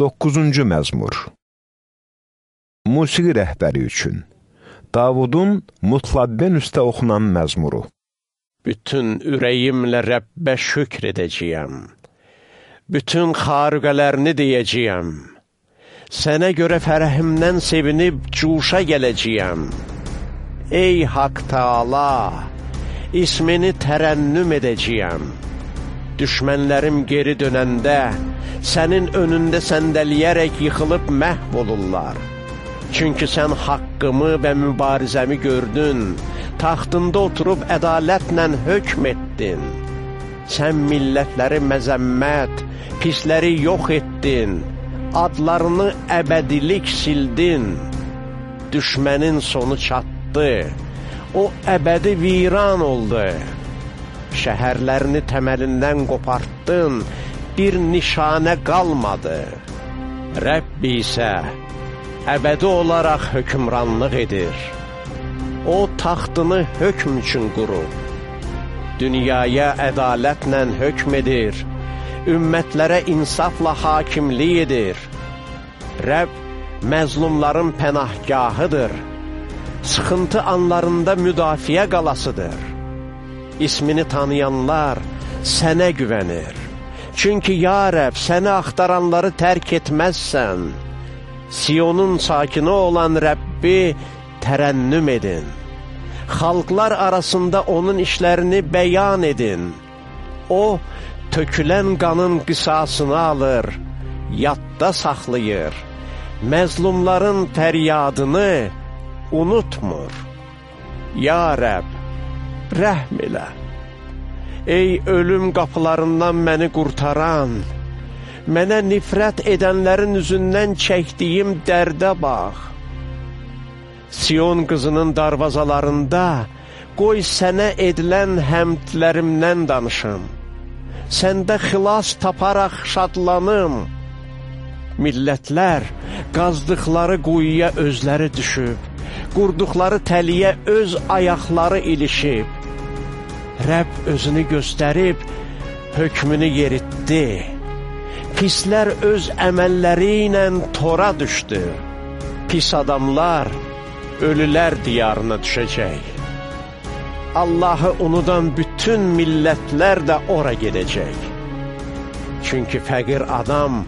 9-cu məzmur Musiqi rəhbəri üçün Davudun Mutlabbin üstə oxunan məzmuru Bütün ürəyimlə Rəbbə şükr edəcəyəm. Bütün xarüqələrini deyəcəyəm. Sənə görə fərəhimdən sevinib cuşa gələcəyəm. Ey Haqq Taala, ismini tərənnüm edəcəyəm. Düşmənlərim geri dönəndə, sənin önündə səndəliyərək yıxılıb məhv olurlar. Çünki sən haqqımı və mübarizəmi gördün, taxtında oturub ədalətlə hökm etdin. Sən millətləri məzəmmət, pisləri yox etdin, adlarını əbədilik sildin. Düşmənin sonu çatdı, o əbədi viran oldu. Şəhərlərini təməlindən qopartdın, bir nişanə qalmadı. Rəbbi isə əbədi olaraq hökmranlıq edir. O, taxtını hökm üçün qurub. Dünyaya ədalətlə hökm edir, ümmətlərə insafla hakimlik edir. Rəbb məzlumların pənahgahıdır, sıxıntı anlarında müdafiə qalasıdır. İsmini tanıyanlar sənə güvənir. Çünki, ya Rəb, səni axtaranları tərk etməzsən. Siyonun sakini olan Rəbbi tərənnüm edin. Xalqlar arasında onun işlərini bəyan edin. O, tökülən qanın qisasını alır, yadda saxlayır. Məzlumların fəryadını unutmur. Ya Rəbb, rəhm elə. Ey ölüm qapılarından məni qurtaran, mənə nifrət edənlərin üzündən çəkdiyim dərdə bax. Siyon qızının darvazalarında qoy sənə edilən həmdlərimdən danışım. Səndə xilas taparaq şadlanım. Millətlər qazdıqları quyuya özləri düşüb, qurduqları təliyə öz ayaqları ilişib. Rəbb özünü göstərib, hökmünü yeritdi pislər öz əməlləri ilə tora düşdü. Pis adamlar ölülər diyarına düşəcək. Allahı unudan bütün millətlər də ora gedəcək. Çünki fəqir adam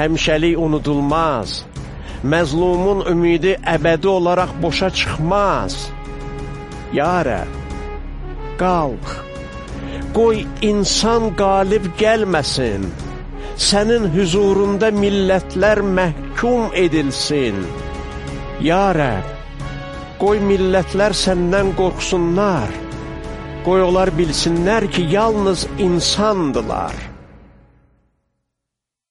həmişəlik unudulmaz, məzlumun ümidi əbədi olaraq boşa çıxmaz. Ya Rəb, qalq, qoy insan qalib gəlməsin, sənin hüzurunda millətlər məhkum edilsin. Ya Rəb, qoy millətlər səndən qorxsunlar, qoy onlar bilsinlər ki, yalnız insandılar.